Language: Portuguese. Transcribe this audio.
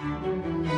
Música